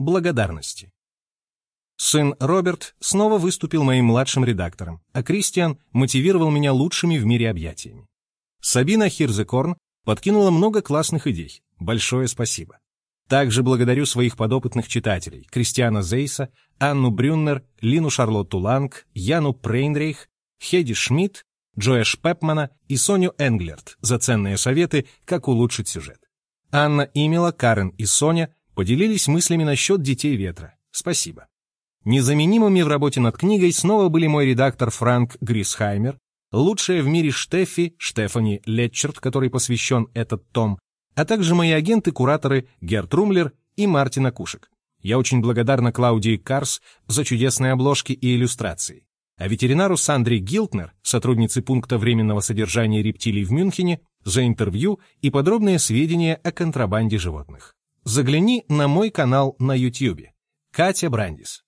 благодарности. Сын Роберт снова выступил моим младшим редактором, а Кристиан мотивировал меня лучшими в мире объятиями. Сабина Хирзекорн подкинула много классных идей. Большое спасибо. Также благодарю своих подопытных читателей Кристиана Зейса, Анну Брюннер, Лину Шарлотту Ланг, Яну Прейнрейх, Хеди Шмидт, Джоя Шпепмана и Соню Энглерт за ценные советы, как улучшить сюжет. Анна Имела, Карен и Соня поделились мыслями насчет «Детей ветра». Спасибо. Незаменимыми в работе над книгой снова были мой редактор Франк Грисхаймер, лучшая в мире Штеффи, Штефани Летчерт, который посвящен этот том, а также мои агенты-кураторы Герт Румлер и Мартина Кушек. Я очень благодарна Клаудии Карс за чудесные обложки и иллюстрации. А ветеринару Сандре Гилтнер, сотруднице пункта временного содержания рептилий в Мюнхене, за интервью и подробные сведения о контрабанде животных. Загляни на мой канал на YouTube. Катя Брандис.